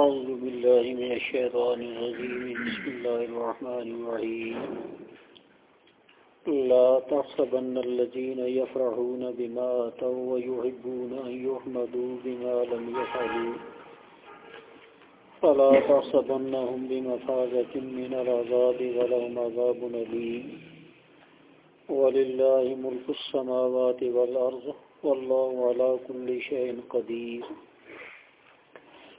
أعوذ بالله من الشيطان الرجيم. بسم الله الرحمن الرحيم. لا تحسبن الذين يفرحون بما آتوا ويحبون أن يحمدوا بما لم يفعلوا. فلا تحسبنهم بمفازة من العذاب ولهم عذاب أليم. ولله ملك السماوات والأرض والله على كل شيء قدير.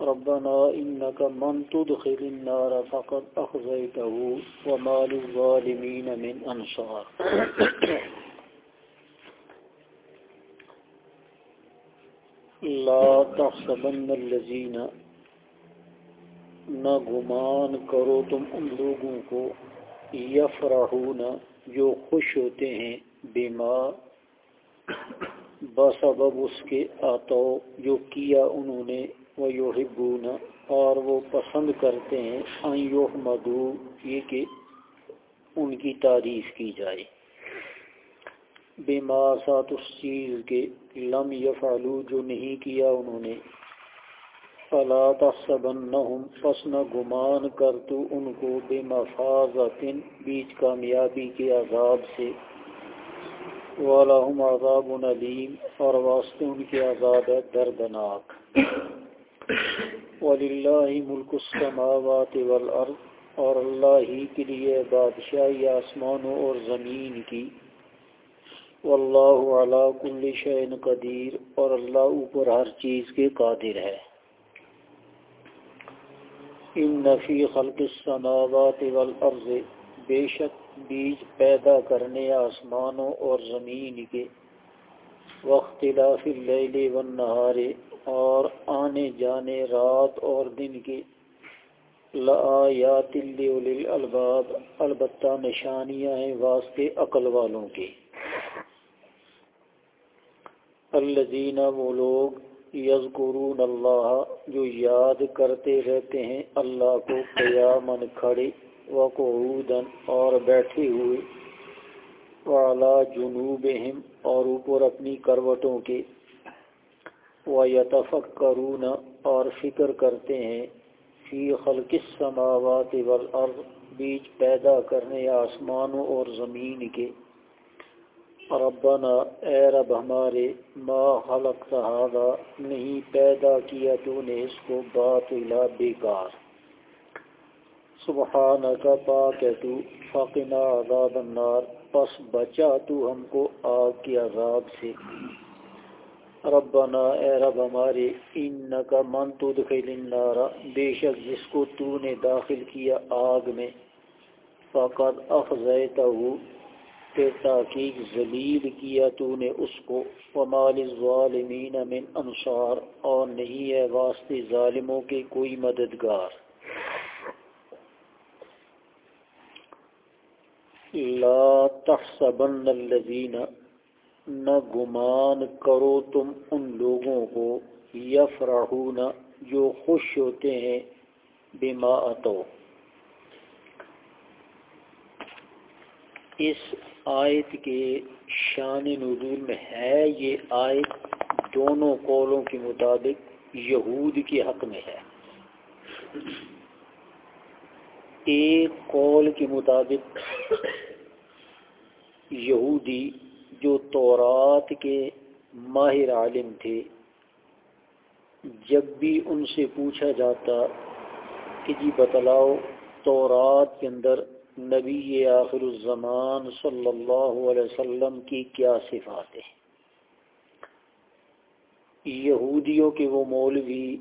ربنا إنك من تدخل النار فقد أخزيته وما للظالمين من أنصار. لا تحسبن الذين نہ گمان کرو تم ان لوگوں کو یفرحون جو خوش ہوتے ہیں بیما بسبب اس کے آتو جو کیا انہوں نے وہ یوحبون اور وہ پسند کرتے ہیں ان یحمدو یہ کہ ان کی تعریف کی جائے۔ بے سات اس چیز کے لم یفعلو جو نہیں کیا انہوں نے۔ فلا تحسبنہم پس نہ گمان کر تو ان کو بے مفازت بیچ کامیابی کے عذاب سے۔ وَلَهُمْ عَذَابٌ عَلِيمٌ اور واسطے ان کے عذاب ہے دردناک۔ وَلِلَّهِ مُلْكُ السَّمَاوَاتِ وَالْأَرْضِ اور اللہ ہی کے لیے بادشاہی آسمانوں اور زمین کی۔ واللہ علا کل شین قدیر اور اللہ اوپر ہر چیز کے قادر ہے۔ ان فی خلق السماوات والارض بے شک بیج پیدا کرنے آسمانوں اور زمین کے۔ واختلاف اللیل والنہار اور آنے جانے رات اور دن کی لآیات الباب، البتہ نشانیاں ہیں واسطے عقل والوں کی۔ الذین وہ لوگ یذکرون اللہ، جو یاد کرتے رہتے ہیں اللہ کو قیامن کھڑے وقعودن اور بیٹھے ہوئے وعلا جنوبہم اور اوپر اپنی کروٹوں کے۔ وَيَتَفَكَّرُونَ اور فکر کرتے ہیں فی خلق السماوات والارض بیچ پیدا کرنے آسمانوں اور زمین کے۔ ربنا، اے رب ہمارے، ما خلق هذا، نہیں پیدا کیا تو نے اس کو باطلا بیکار۔ سبحانک، پاک ہے تو، فقنا عذاب النار۔ پس بچا تو ہم کو آگ کے عذاب سے۔ ربنا اے رب ہمارے انکا من تدخل النار، بے شک جس کو تو نے داخل کیا آگ میں، فقد اخزیتہو کہ تحقیق ذلیل کیا تو نے اس کو ومال الظالمین من انصار، اور نہیں ہے واسطے ظالموں کے کوئی مددگار۔ لا تحسبن الذین نہ گمان کرو تم ان لوگوں کو، یفرحون، جو خوش ہوتے ہیں، بما اتو۔ اس آیت کے شان نزول میں ہے، یہ آیت دونوں قولوں کے مطابق یہود کے حق میں ہے۔ ایک قول کے مطابق یہودی جو تورات کے ماہر عالم تھے، جب بھی ان سے پوچھا جاتا کہ جی بتلاؤ تورات کے اندر نبی آخر الزمان صلی اللہ علیہ وسلم کی کیا صفات ہیں؟ یہودیوں کے وہ مولوی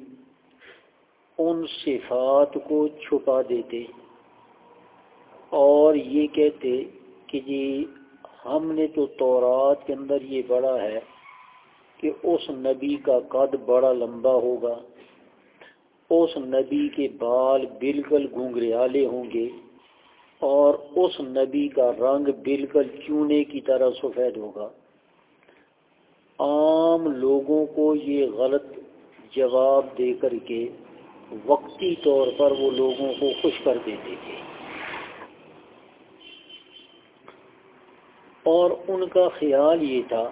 ان صفات کو چھپا دیتے اور یہ کہتے کہ جی ہم نے تو تورات کے اندر یہ بڑا ہے کہ اس نبی کا قد بڑا لمبا ہوگا۔ اس نبی کے بال بالکل گھنگریالے ہوں گے اور اس نبی کا رنگ بالکل چونے کی طرح سفید ہوگا۔ عام لوگوں کو یہ غلط جواب دے کر کے وقتی طور پر وہ لوگوں کو خوش کر دیتے تھے۔ اور ان کا خیال یہ تھا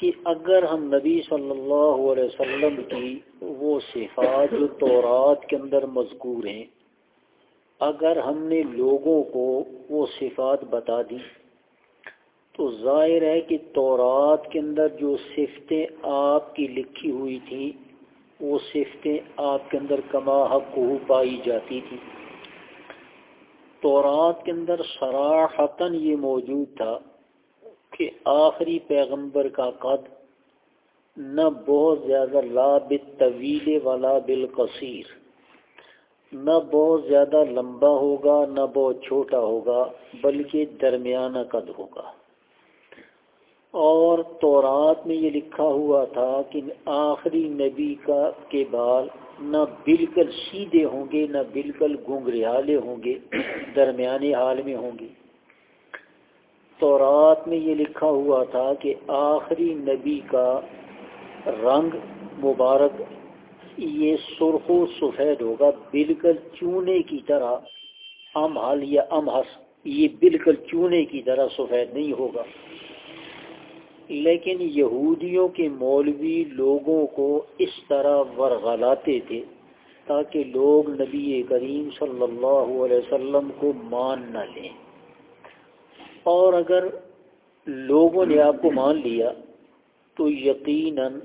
کہ اگر ہم نبی صلی اللہ علیہ وسلم کی وہ صفات جو تورات کے اندر مذکور ہیں، اگر ہم نے لوگوں کو وہ صفات بتا دی، تو ظاہر ہے کہ تورات کے اندر جو صفتیں آپ کی لکھی ہوئی تھیں، وہ صفتیں آپ کے اندر کما حق پائی جاتی تھی تورات کے اندر سراحتاً یہ موجود تھا کہ آخری پیغمبر کا قد نہ بہت زیادہ لا طویل والا بالقصیر، نہ بہت زیادہ لمبا ہوگا، نہ بہت چھوٹا ہوگا، بلکہ درمیانہ قد ہوگا۔ اور تورات میں یہ لکھا ہوا تھا کہ آخری نبی کا کے بال نہ بالکل سیدھے ہوں گے، نہ بالکل گنگریالے ہوں گے، درمیانے حال میں ہوں گے۔ تورات میں یہ لکھا ہوا تھا کہ آخری نبی کا رنگ مبارک یہ سرخ و سفید ہوگا، بالکل چونے کی طرح ام حال یا ام ہس یہ بالکل چونے کی طرح سفید نہیں ہوگا۔ لیکن یہودیوں کے مولوی لوگوں کو اس طرح ورغلاتے تھے تاکہ لوگ نبی کریم صلی اللہ علیہ وسلم کو مان نہ لیں۔ اور اگر لوگوں نے آپ کو مان لیا، تو یقیناً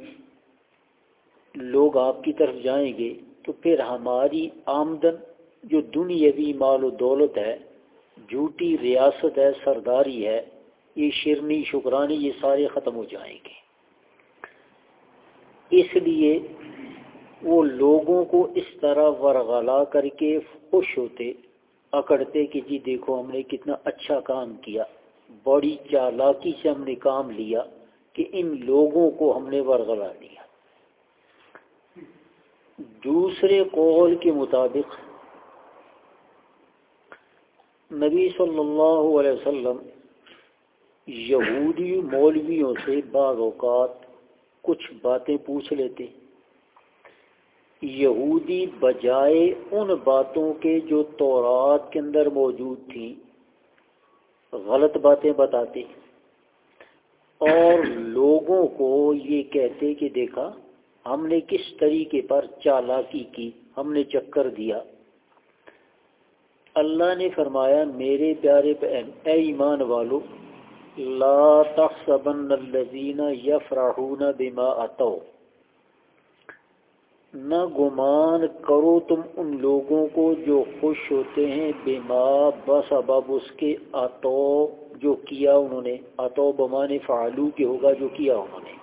لوگ آپ کی طرف جائیں گے۔ تو پھر ہماری آمدن جو دنیاوی مال و دولت ہے، جھوٹی ریاست ہے، سرداری ہے یہ شرنی شکرانی، یہ سارے ختم ہو جائیں گے۔ اس لیے وہ لوگوں کو اس طرح ورغلا کر کے خوش ہوتے، اکڑتے کہ جی دیکھو ہم نے کتنا اچھا کام کیا، بڑی چالاکی سے ہم نے کام لیا کہ ان لوگوں کو ہم نے ورغلا دیا۔ دوسرے قول کے مطابق نبی صلی اللہ علیہ وسلم یہودی مولویوں سے بعض اوقات کچھ باتیں پوچھ لیتے یہودی بجائے ان باتوں کے جو تورات کے اندر موجود تھیں، غلط باتیں بتاتے اور لوگوں کو یہ کہتے کہ دیکھا، ہم نے کس طریقے پر چالاکی کی، ہم نے چکر دیا۔ اللہ نے فرمایا، میرے پیارے اے ایمان والو لا تحسبن الذين يفرحون بما اتوا نہ گمان کرو تم ان لوگوں کو جو خوش ہوتے ہیں بما بسبب اس کے اتو جو کیا انہوں نے اتو بمان فعلو کے ہوگا جو کیا انہوں نے۔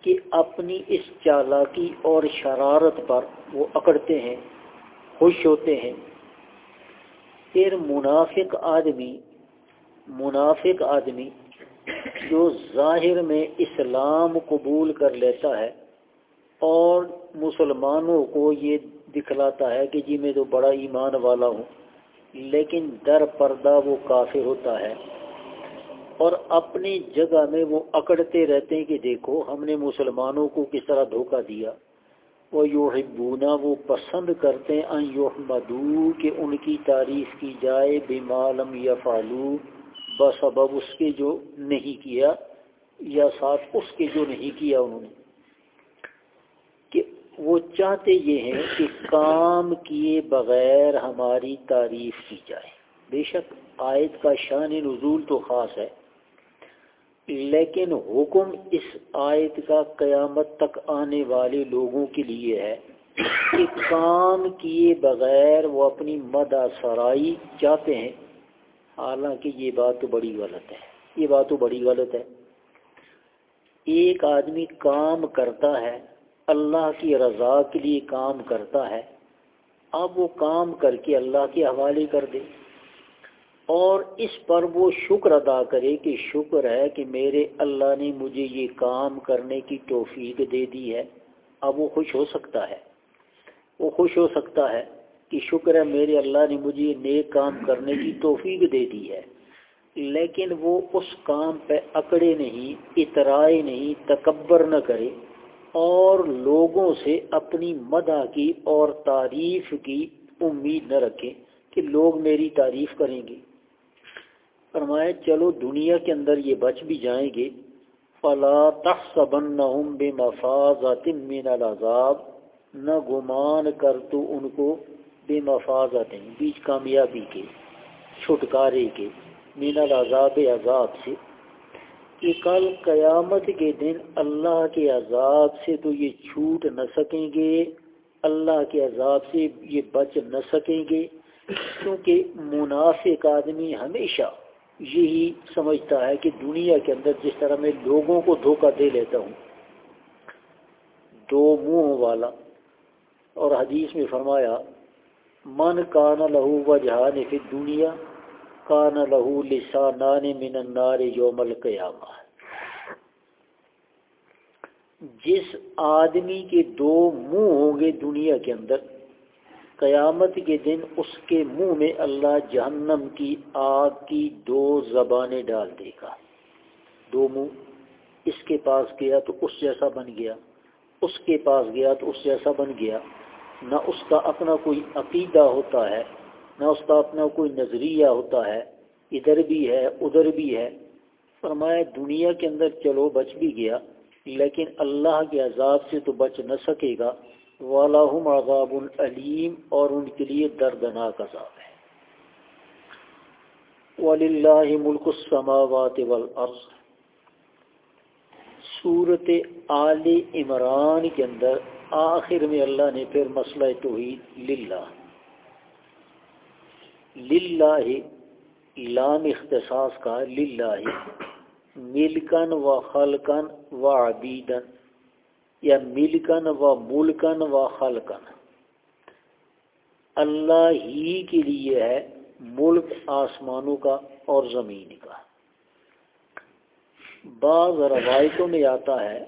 کہ اپنی اس چالاکی اور شرارت پر وہ اکڑتے ہیں، خوش ہوتے ہیں۔ پھر منافق آدمی منافق آدمی جو ظاہر میں اسلام قبول کر لیتا ہے اور مسلمانوں کو یہ دکھلاتا ہے کہ جی میں تو بڑا ایمان والا ہوں، لیکن در پردہ وہ کافر ہوتا ہے اور اپنی جگہ میں وہ اکڑتے رہتے ہیں کہ دیکھو ہم نے مسلمانوں کو کس طرح دھوکہ دیا۔ وہ یوحبونا وہ پسند کرتے ہیں ان یحمدو کہ ان کی تعریف کی جائے بمالم یا فالو بسبب اس کے جو نہیں کیا، یا ساتھ اس کے جو نہیں کیا انہوں نے۔ کہ وہ چاہتے یہ ہیں کہ کام کیے بغیر ہماری تعریف کی جائے۔ بے شک آیت کا شان نزول تو خاص ہے۔ لیکن حکم اس آیت کا قیامت تک آنے والے لوگوں کے لیے ہے کہ کام کیے بغیر وہ اپنی مدہ سرائی چاہتے ہیں۔ حالانکہ یہ بات تو بڑی غلط ہے۔ یہ بات تو بڑی غلط ہے۔ ایک آدمی کام کرتا ہے، اللہ کی رضا کے لیے کام کرتا ہے، اب وہ کام کر کے اللہ کے حوالے کر دے۔ اور اس پر وہ شکر ادا کرے کہ شکر ہے کہ میرے اللہ نے مجھے یہ کام کرنے کی توفیق دے دی ہے۔ اب وہ خوش ہو سکتا ہے۔ وہ خوش ہو سکتا ہے کہ شکر ہے میرے اللہ نے مجھے یہ نیک کام کرنے کی توفیق دے دی ہے۔ لیکن وہ اس کام پہ اکڑے نہیں اترائے نہیں، تکبر نہ کرے اور لوگوں سے اپنی مدح کی اور تعریف کی امید نہ رکھے کہ لوگ میری تعریف کریں گے۔ فرمایا، چلو دنیا کے اندر یہ بچ بھی جائیں گے۔ فلا تحسبنہم بمفازات من العذاب۔ نہ گمان کر تو ان کو بے مفازات بیچ کامیابی کے، چھٹکارے کے، من العذاب عذاب سے۔ کہ کل قیامت کے دن اللہ کے عذاب سے تو یہ چھوٹ نہ سکیں گے۔ اللہ کے عذاب سے یہ بچ نہ سکیں گے۔ کیونکہ منافق آدمی ہمیشہ یہی سمجھتا ہے کہ دنیا کے اندر جس طرح میں لوگوں کو دھوکہ دے لیتا ہوں، دو منہ والا، اور حدیث میں فرمایا، من کان لہو و جہان فی دنیا کان لہو لسانان من النار یوم القیامہ. جس آدمی کے دو منہ ہوں گے دنیا کے اندر قیامت کے دن اس کے منہ میں اللہ جہنم کی آگ کی دو زبانیں ڈال دے گا۔ دو منہ۔ اس کے پاس گیا تو اس جیسا بن گیا۔ اس کے پاس گیا تو اس جیسا بن گیا۔ نہ اس کا اپنا کوئی عقیدہ ہوتا ہے، نہ اس کا اپنا کوئی نظریہ ہوتا ہے۔ ادھر بھی ہے، ادھر بھی ہے۔ فرمایا، دنیا کے اندر چلو، بچ بھی گیا، لیکن اللہ کے عذاب سے تو بچ نہ سکے گا۔ والم عذاب العلیم اور ان کے لیے دردناک عذاب ہے۔ وَلِلَّهِ مُلْكُ السَّمَاوَاتِ وَالْأَرْضِ۔ صورت آل عمران کے اندر آخر میں اللہ نے پھر مسئلہ توحید للہ۔ للہ لام اختصاص کا للہ۔ ملکن و خلقن و عبیدن یا ملکن و ملکن و خلقن۔ اللہ ہی کے لیے ہے ملک آسمانوں کا اور زمین کا۔ بعض روایتوں میں آتا ہے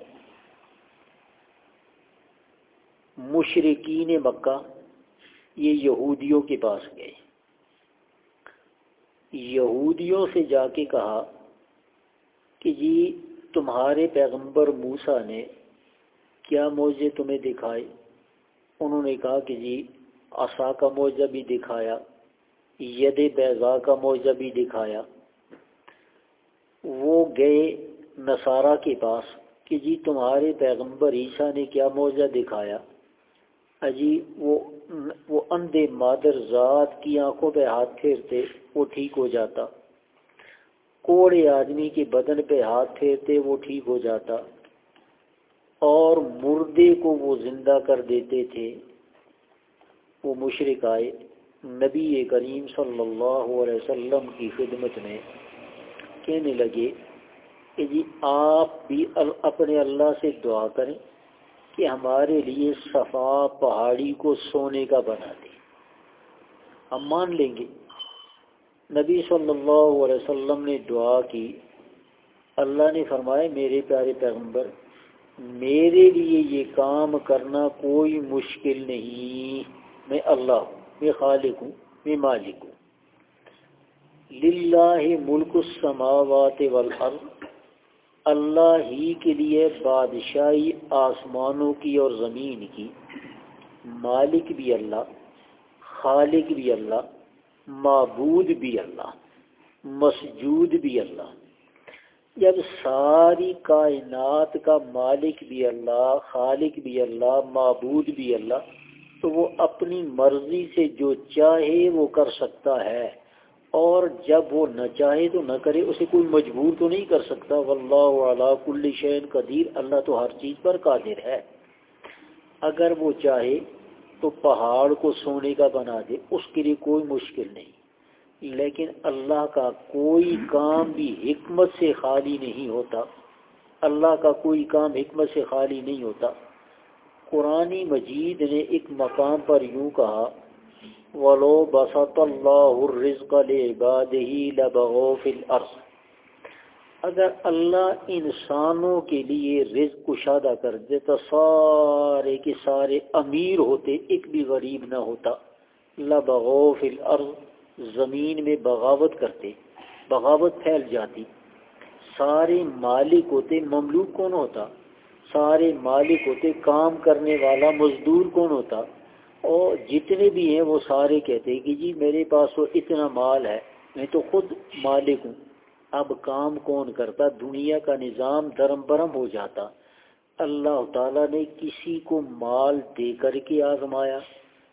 مشرقین مکہ یہ یہودیوں کے پاس گئے۔ یہودیوں سے جا کے کہا کہ جی تمہارے پیغمبر موسا نے کیا موجے تمہیں دکھائے؟ انہوں نے کہا کہ جی آسا کا موجہ بھی دکھایا، ید بیضا کا موجہ بھی دکھایا۔ وہ گئے نصارہ کے پاس کہ جی تمہارے پیغمبر عیسیٰ نے کیا موجہ دکھایا؟ اجی، وہ وہ اندھے مادر ذات کی آنکھوں پہ ہاتھ پھیرتے، وہ ٹھیک ہو جاتا۔ کوڑے آدمی کے بدن پہ ہاتھ پھیرتے، وہ ٹھیک ہو جاتا۔ اور مردے کو وہ زندہ کر دیتے تھے۔ وہ مشرق آئے۔ نبی کریم صلی اللہ علیہ وسلم کی خدمت میں کہنے لگے کہ جی آپ بھی اپنے اللہ سے دعا کریں کہ ہمارے لیے صفا پہاڑی کو سونے کا بنا دیں ہم مان لیں گے۔ نبی صلی اللہ علیہ وسلم نے دعا کی۔ اللہ نے فرمائے میرے پیارے پیغمبر میرے لیے یہ کام کرنا کوئی مشکل نہیں۔ میں اللہ ہوں، میں خالق ہوں، میں مالک ہوں۔ للہ ملک السماوات والارض۔ اللہ ہی کے لیے بادشاہی آسمانوں کی اور زمین کی۔ مالک بھی اللہ، خالق بھی اللہ، معبود بھی اللہ، مسجود بھی اللہ۔ جب ساری کائنات کا مالک بھی اللہ، خالق بھی اللہ، معبود بھی اللہ، تو وہ اپنی مرضی سے جو چاہے وہ کر سکتا ہے۔ اور جب وہ نہ چاہے تو نہ کرے، اسے کوئی مجبور تو نہیں کر سکتا۔ واللہ علا کل شین قدیر، اللہ تو ہر چیز پر قادر ہے۔ اگر وہ چاہے تو پہاڑ کو سونے کا بنا دے، اس کے لیے کوئی مشکل نہیں۔ لیکن اللہ کا کوئی کام بھی حکمت سے خالی نہیں ہوتا۔ اللہ کا کوئی کام حکمت سے خالی نہیں ہوتا۔ قرآن مجید نے ایک مقام پر یوں کہا، ولو بسط اللہ الرزق لبغوا فی الارض اگر اللہ انسانوں کے لیے رزق کشادہ کر دے تو سارے کے سارے امیر ہوتے، ایک بھی غریب نہ ہوتا لبغوف الارض۔ زمین میں بغاوت کرتے، بغاوت پھیل جاتی۔ سارے مالک ہوتے، مملوک کون ہوتا؟ سارے مالک ہوتے، کام کرنے والا، مزدور کون ہوتا؟ اور جتنے بھی ہیں وہ سارے کہتے کہ جی میرے پاس تو اتنا مال ہے، میں تو خود مالک ہوں۔ اب کام کون کرتا؟ دنیا کا نظام درم برم ہو جاتا۔ اللہ تعالیٰ نے کسی کو مال دے کر کے آزمایا،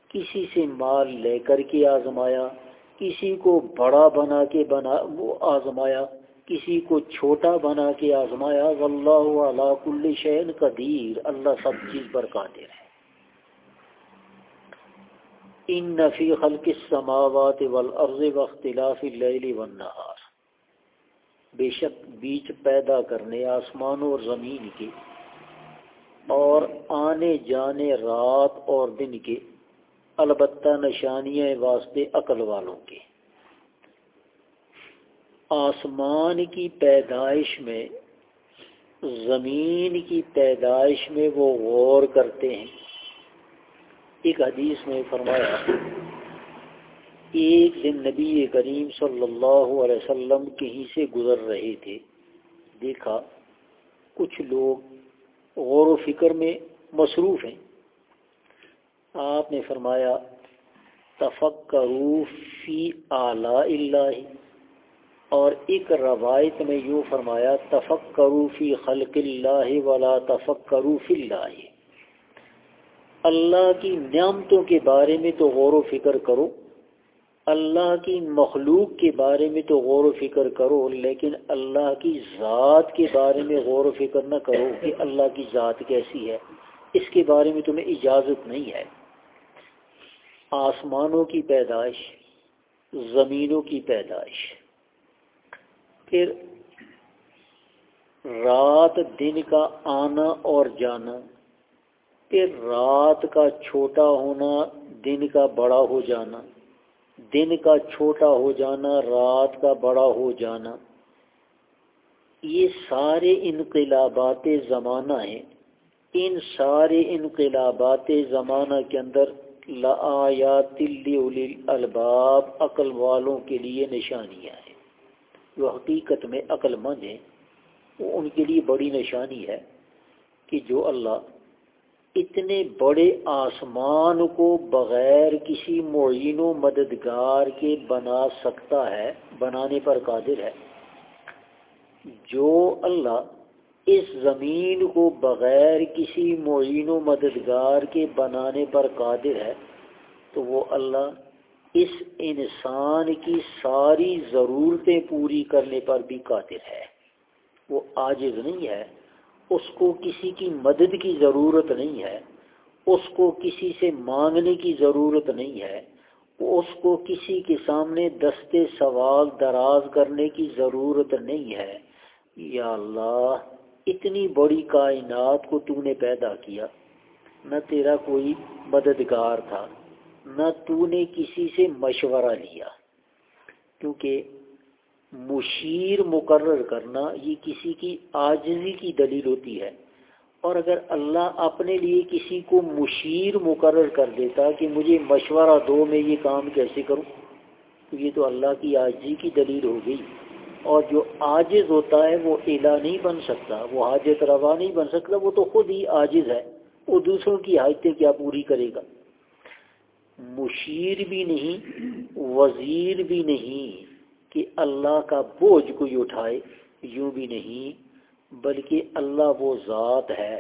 کسی سے مال لے کر کے آزمایا۔ کسی کو بڑا بنا کے بنا وہ آزمایا، کسی کو چھوٹا بنا کے آزمایا، واللہ علا کل شین قدیر، اللہ سب چیز پر قادر ہے۔ ان نفی خلق السماوات والارض واختلاف اللیل والنہار۔ بے شک بیچ پیدا کرنے آسمان اور زمین کے اور آنے جانے رات اور دن کے البتہ نشانیاں واسطے عقل والوں کے آسمان کی پیدائش میں، زمین کی پیدائش میں وہ غور کرتے ہیں۔ ایک حدیث میں فرمایا، ایک دن نبی کریم صلی اللہ علیہ وسلم کہیں سے گزر رہے تھے۔ دیکھا، کچھ لوگ غور و فکر میں مصروف ہیں۔ آپ نے فرمایا، تفکرو فی اعلیٰ اللہ۔ اور ایک روایت میں یوں فرمایا، تفکرو فی خلق اللہ ولا تفکرو فی اللہ۔ اللہ کی نعمتوں کے بارے میں تو غور و فکر کرو، اللہ کی مخلوق کے بارے میں تو غور و فکر کرو، لیکن اللہ کی ذات کے بارے میں غور و فکر نہ کرو کہ اللہ کی ذات کیسی ہے۔ اس کے بارے میں تمہیں اجازت نہیں ہے۔ آسمانوں کی پیدائش، زمینوں کی پیدائش۔ پھر رات دن کا آنا اور جانا، پھر رات کا چھوٹا ہونا، دن کا بڑا ہو جانا۔ دن کا چھوٹا ہو جانا، رات کا بڑا ہو جانا۔ یہ سارے انقلابات زمانہ ہیں۔ ان سارے انقلابات زمانہ کے اندر الباب عقل والوں کے لیے نشانیاں ہیں۔ جو حقیقت میں عقل مند ہیں، وہ ان کے لیے بڑی نشانی ہے کہ جو اللہ اتنے بڑے آسمان کو بغیر کسی معین و مددگار کے بنا سکتا ہے، بنانے پر قادر ہے۔ جو اللہ اس زمین کو بغیر کسی معین و مددگار کے بنانے پر قادر ہے، تو وہ اللہ اس انسان کی ساری ضرورتیں پوری کرنے پر بھی قادر ہے۔ وہ عاجز نہیں ہے، اس کو کسی کی مدد کی ضرورت نہیں ہے، اس کو کسی سے مانگنے کی ضرورت نہیں ہے، اس کو کسی کے سامنے دستے سوال دراز کرنے کی ضرورت نہیں ہے۔ یا اللہ اتنی بڑی کائنات کو تو نے پیدا کیا، نہ تیرا کوئی مددگار تھا، نہ تو نے کسی سے مشورہ لیا۔ کیونکہ مشیر مقرر کرنا یہ کسی کی آجزی کی دلیل ہوتی ہے۔ اور اگر اللہ اپنے لیے کسی کو مشیر مقرر کر دیتا کہ مجھے مشورہ دو میں یہ کام کیسے کروں، تو یہ تو اللہ کی آجزی کی دلیل ہو گئی۔ اور جو عاجز ہوتا ہے وہ الہ نہیں بن سکتا، وہ حاجت روا نہیں بن سکتا، وہ تو خود ہی عاجز ہے۔ وہ دوسروں کی حاجتیں کیا پوری کرے گا؟ مشیر بھی نہیں، وزیر بھی نہیں کہ اللہ کا بوجھ کوئی اٹھائے، یوں بھی نہیں، بلکہ اللہ وہ ذات ہے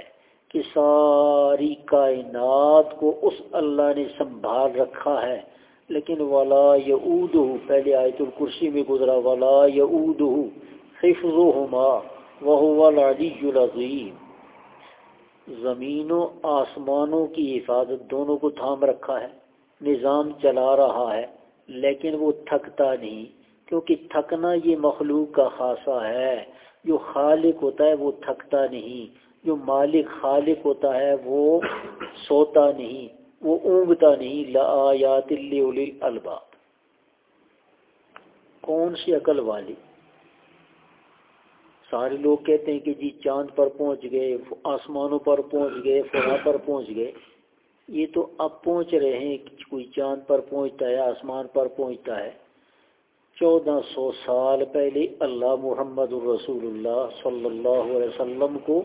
کہ ساری کائنات کو اس اللہ نے سنبھال رکھا ہے۔ لیکن ولا یعود پہلے آیت الکرسی میں گزرا، ولا یعود حفظہما وهو العلی العظیم زمینوں، آسمانوں کی حفاظت دونوں کو تھام رکھا ہے، نظام چلا رہا ہے، لیکن وہ تھکتا نہیں، کیونکہ تھکنا یہ مخلوق کا خاصہ ہے۔ جو خالق ہوتا ہے وہ تھکتا نہیں، جو مالک خالق ہوتا ہے وہ سوتا نہیں۔ وہ اونگتا نہیں لآیات الباب کون سی عقل والی؟ سارے لوگ کہتے ہیں کہ جی چاند پر پہنچ گئے، آسمانوں پر پہنچ گئے فلاں پر پہنچ گئے۔ یہ تو اب پہنچ رہے ہیں کوئی چاند پر پہنچتا ہے، آسمان پر پہنچتا ہے۔ چودہ سو سال پہلے اللہ محمد الرسول اللہ صلی اللہ علیہ وسلم کو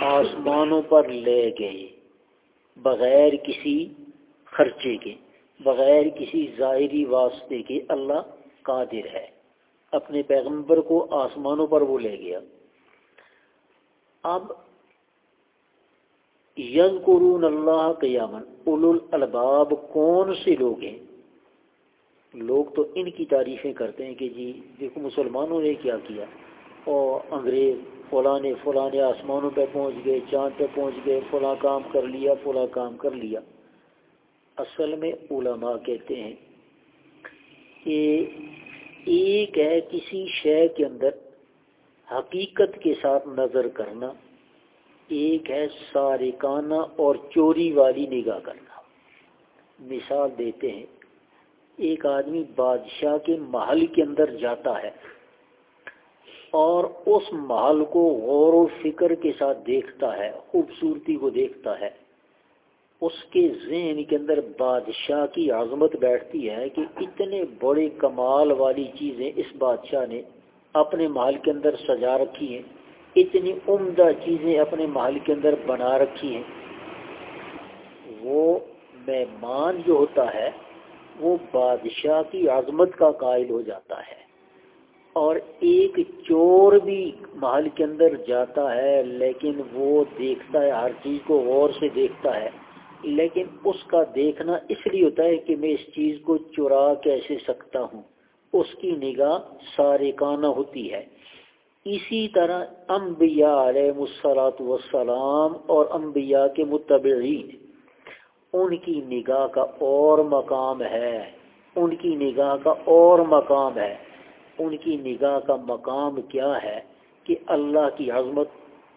آسمانوں پر لے گئے۔ بغیر کسی خرچے کے، بغیر کسی ظاہری واسطے کے اللہ قادر ہے۔ اپنے پیغمبر کو آسمانوں پر وہ لے گیا۔ اب یز قرون اللہ قیامن اول الباب کون سے لوگ ہیں؟ لوگ تو ان کی تعریفیں کرتے ہیں کہ جی دیکھو مسلمانوں نے کیا کیا۔ اور انگریز فلاں فلاں آسمانوں پہ پہنچ گئے، چاند پہ پہنچ گئے، فلاں کام کر لیا، فلاں کام کر لیا۔ اصل میں علماء کہتے ہیں کہ ایک ہے کسی شے کے اندر حقیقت کے ساتھ نظر کرنا، ایک ہے سارکانہ اور چوری والی نگاہ کرنا۔ مثال دیتے ہیں، ایک آدمی بادشاہ کے محل کے اندر جاتا ہے۔ اور اس محل کو غور و فکر کے ساتھ دیکھتا ہے، خوبصورتی کو دیکھتا ہے۔ اس کے ذہن کے اندر بادشاہ کی عظمت بیٹھتی ہے کہ اتنے بڑے کمال والی چیزیں اس بادشاہ نے اپنے محل کے اندر سجا رکھی ہیں۔ اتنی عمدہ چیزیں اپنے محل کے اندر بنا رکھی ہیں۔ وہ مہمان جو ہوتا ہے، وہ بادشاہ کی عظمت کا قائل ہو جاتا ہے۔ اور ایک چور بھی محل کے اندر جاتا ہے، لیکن وہ دیکھتا ہے، ہر چیز کو غور سے دیکھتا ہے۔ لیکن اس کا دیکھنا اس لیے ہوتا ہے کہ میں اس چیز کو چرا کیسے سکتا ہوں؟ اس کی نگاہ سارکانہ ہوتی ہے۔ اسی طرح انبیاء علیہ مسلاط وسلام اور انبیاء کے متبعین، ان کی نگاہ کا اور مقام ہے۔ ان کی نگاہ کا اور مقام ہے۔ ان کی نگاہ کا مقام کیا ہے کہ اللہ کی عظمت،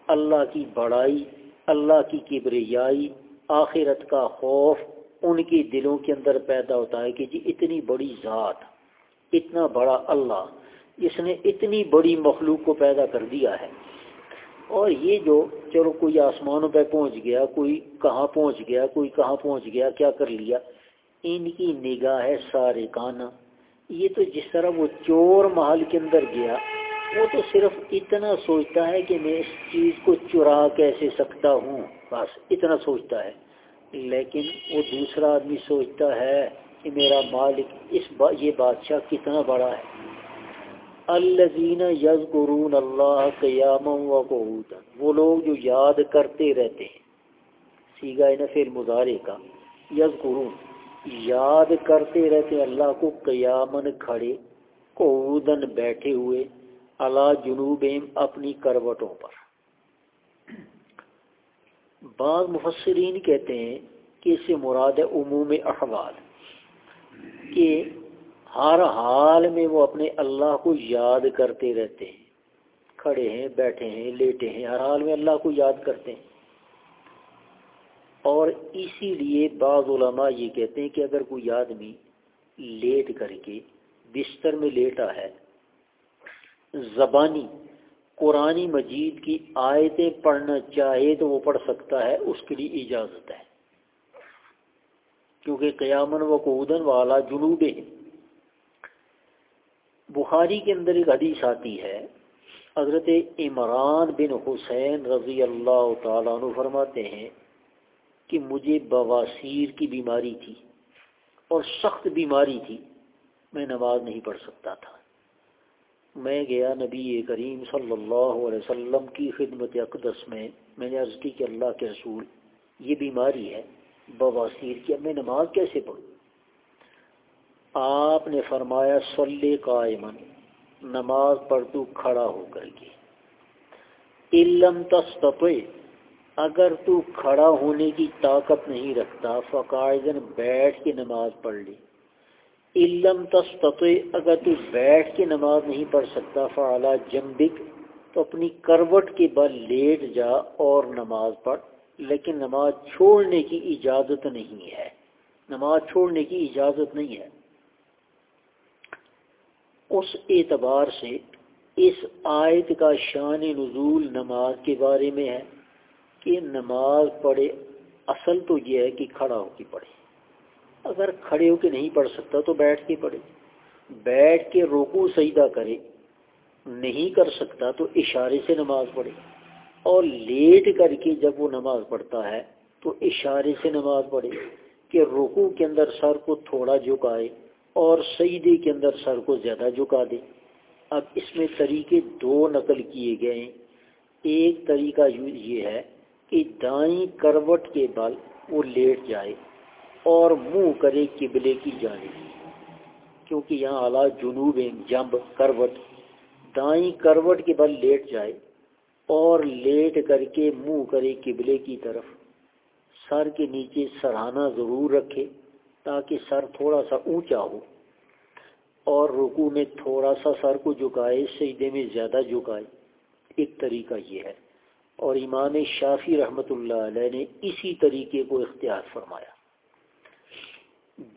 اللہ کی بڑائی، اللہ کی کبریائی، آخرت کا خوف ان کی دلوں کے اندر پیدا ہوتا ہے کہ جی اتنی بڑی ذات، اتنا بڑا اللہ جس نے اتنی بڑی مخلوق کو پیدا کر دیا ہے۔ اور یہ جو چلو کوئی آسمانوں پہ پہنچ گیا، کوئی کہاں پہنچ گیا، کوئی کہاں پہنچ گیا، کیا کر لیا؟ ان کی نگاہ ہے سارے کانا۔ یہ تو جس طرح وہ چور محل کے اندر گیا، وہ تو صرف اتنا سوچتا ہے کہ میں اس چیز کو چرا کیسے سکتا ہوں، بس اتنا سوچتا ہے۔ لیکن وہ دوسرا آدمی سوچتا ہے کہ میرا مالک اس با، یہ بادشاہ کتنا بڑا ہے۔ الزین یز قرون اللہ قیام و قعود وہ لوگ جو یاد کرتے رہتے ہیں۔ سیگا نفر مظاہرے کا۔ یز قرون یاد کرتے رہتے اللہ کو قیامن کھڑے قعودن بیٹھے ہوئے اللہ جنوب اپنی کروٹوں پر۔ بعض مفسرین کہتے ہیں کہ اس سے مراد عموم احوال، کہ ہر حال میں وہ اپنے اللہ کو یاد کرتے رہتے ہیں، کھڑے ہیں، بیٹھے ہیں، لیٹے ہیں، ہر حال میں اللہ کو یاد کرتے ہیں۔ اور اسی لیے بعض علماء یہ کہتے ہیں کہ اگر کوئی آدمی لیٹ کر کے بستر میں لیٹا ہے، زبانی قرآن مجید کی آیتیں پڑھنا چاہے تو وہ پڑھ سکتا ہے، اس کے لیے اجازت ہے۔ کیونکہ قیامن و قودن والا جنوب ہیں۔ بخاری کے اندر ایک حدیث آتی ہے، حضرت عمران بن حسین رضی اللہ تعالیٰ عنہ فرماتے ہیں کہ مجھے بواسیر کی بیماری تھی اور سخت بیماری تھی، میں نماز نہیں پڑھ سکتا تھا۔ میں گیا نبی کریم صلی اللہ علیہ وسلم کی خدمت اقدس میں میں نے عرض کی کہ اللہ کے رسول، یہ بیماری ہے بواسیر کی، اب میں نماز کیسے پڑھوں؟ آپ نے فرمایا سلی قائمن نماز پڑھ تو کھڑا ہو کر کے۔ علم تستطع اگر تو کھڑا ہونے کی طاقت نہیں رکھتا فقائدن بیٹھ کے نماز پڑھ لی۔ علم تستطع، اگر تو بیٹھ کے نماز نہیں پڑھ سکتا فعلا جمبک تو اپنی کروٹ کے بل لیٹ جا اور نماز پڑھ۔ لیکن نماز چھوڑنے کی اجازت نہیں ہے۔ نماز چھوڑنے کی اجازت نہیں ہے۔ اس اعتبار سے اس آیت کا شان نزول نماز کے بارے میں ہے۔ کہ نماز پڑھے، اصل تو یہ ہے کہ کھڑا ہو کے پڑھے۔ اگر کھڑے ہو کے نہیں پڑھ سکتا تو بیٹھ کے پڑھے۔ بیٹھ کے روکو سجدہ کرے، نہیں کر سکتا تو اشارے سے نماز پڑھے۔ اور لیٹ کر کے جب وہ نماز پڑھتا ہے تو اشارے سے نماز پڑھے کہ رکو کے اندر سر کو تھوڑا جھکائے اور سیدے کے اندر سر کو زیادہ جھکا دے۔ اب اس میں طریقے دو نقل کیے گئے ہیں۔ ایک طریقہ یہ ہے کہ دائیں کروٹ کے بل وہ لیٹ جائے اور منہ کرے قبلے کی جانب۔ کیونکہ یہاں اعلیٰ جنوب جمب کروٹ، دائیں کروٹ کے بل لیٹ جائے اور لیٹ کر کے منہ کرے قبلے کی طرف۔ سر کے نیچے سرہانہ ضرور رکھے تاکہ سر تھوڑا سا اونچا ہو اور رکو میں تھوڑا سا سر کو جھکائے، سجدے میں زیادہ جھکائے۔ ایک طریقہ یہ ہے۔ اور امام شافی رحمۃ اللہ علیہ نے اسی طریقے کو اختیار فرمایا۔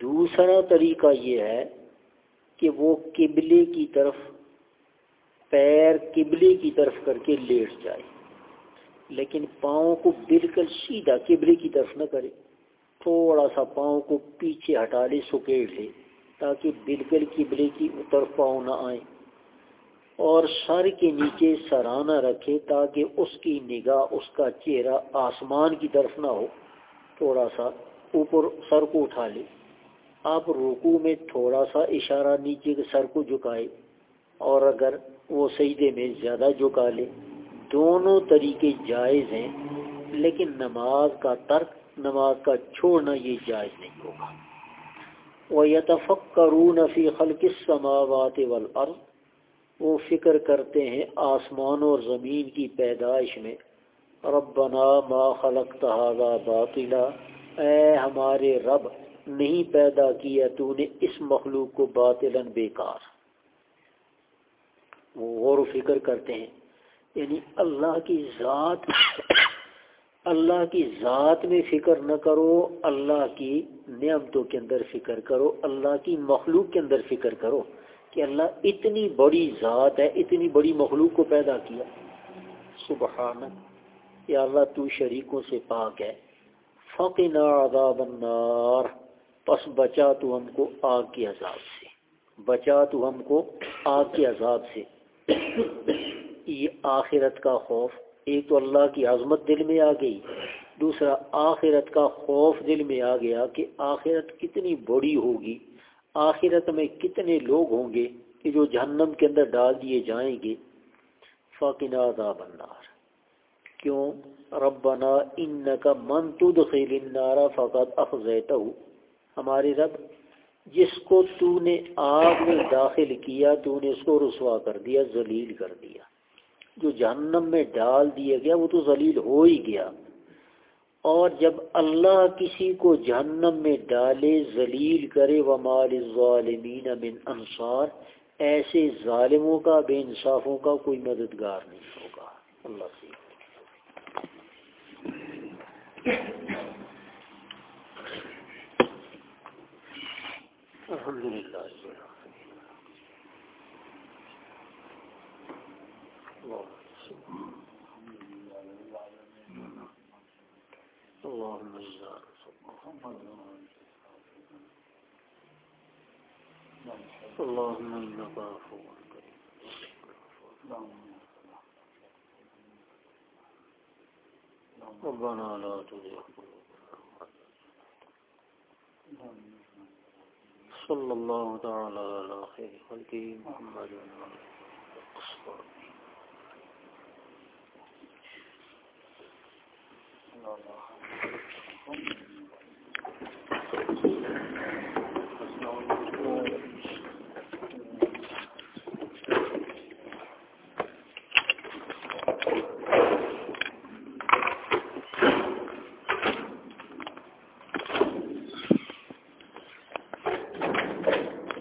دوسرا طریقہ یہ ہے کہ وہ قبلے کی طرف، پیر قبلے کی طرف کر کے لیٹ جائے۔ لیکن پاؤں کو بالکل سیدھا قبلے کی طرف نہ کرے، تھوڑا سا پاؤں کو پیچھے ہٹا لے، سکیڑ لے، تاکہ بالکل قبلے کی طرف پاؤں نہ آئیں۔ اور سر کے نیچے سرانہ رکھے تاکہ اس کی نگاہ، اس کا چہرہ آسمان کی طرف نہ ہو۔ تھوڑا سا اوپر سر کو اٹھا لے۔ آپ روکو میں تھوڑا سا اشارہ نیچے کے سر کو جھکائے اور اگر وہ سجدے میں زیادہ جھکا لے۔ دونوں طریقے جائز ہیں، لیکن نماز کا ترک، نماز کا چھوڑنا یہ جائز نہیں ہوگا۔ وہ یتفکرون فی خلق السماوات والارض وہ فکر کرتے ہیں آسمان اور زمین کی پیدائش میں، ربنا ما خلقت هذا باطلا، اے ہمارے رب، نہیں پیدا کیا تو نے اس مخلوق کو باطلا بیکار۔ وہ غور و فکر کرتے ہیں یعنی اللہ کی ذات، اللہ کی ذات میں فکر نہ کرو، اللہ کی نعمتوں کے اندر فکر کرو، اللہ کی مخلوق کے اندر فکر کرو۔ کہ اللہ اتنی بڑی ذات ہے، اتنی بڑی مخلوق کو پیدا کیا۔ سبحان یا اللہ تو شریکوں سے پاک ہے۔ فقنا عذاب النار، پس بچا تو ہم کو آگ کے عذاب سے۔ بچا تو ہم کو آگ کے عذاب سے۔ یہ آخرت کا خوف، ایک تو اللہ کی عظمت دل میں آ گئی، دوسرا آخرت کا خوف دل میں آ گیا کہ آخرت کتنی بڑی ہوگی۔ آخرت میں کتنے لوگ ہوں گے کہ جو جہنم کے اندر ڈال دیے جائیں گے؟ فاقنا النار۔ کیوں؟ ربنا ان کا من تدخل النار فقط افزیتہ ہمارے رب، جس کو تو نے آگ میں داخل کیا تو نے اس کو رسوا کر دیا، ذلیل کر دیا۔ جو جہنم میں ڈال دیا گیا، وہ تو ذلیل ہو ہی گیا۔ اور جب اللہ کسی کو جہنم میں ڈالے، ذلیل کرے و مال ظالمین من انصار ایسے ظالموں کا، بے انصافوں کا کوئی مددگار نہیں ہوگا۔ اللہ سے۔ الحمد للہ اللهم اللهم إنك عفو ربنا لا تزغ صلى الله تعالى على خير خلقه محمد الله Thank you.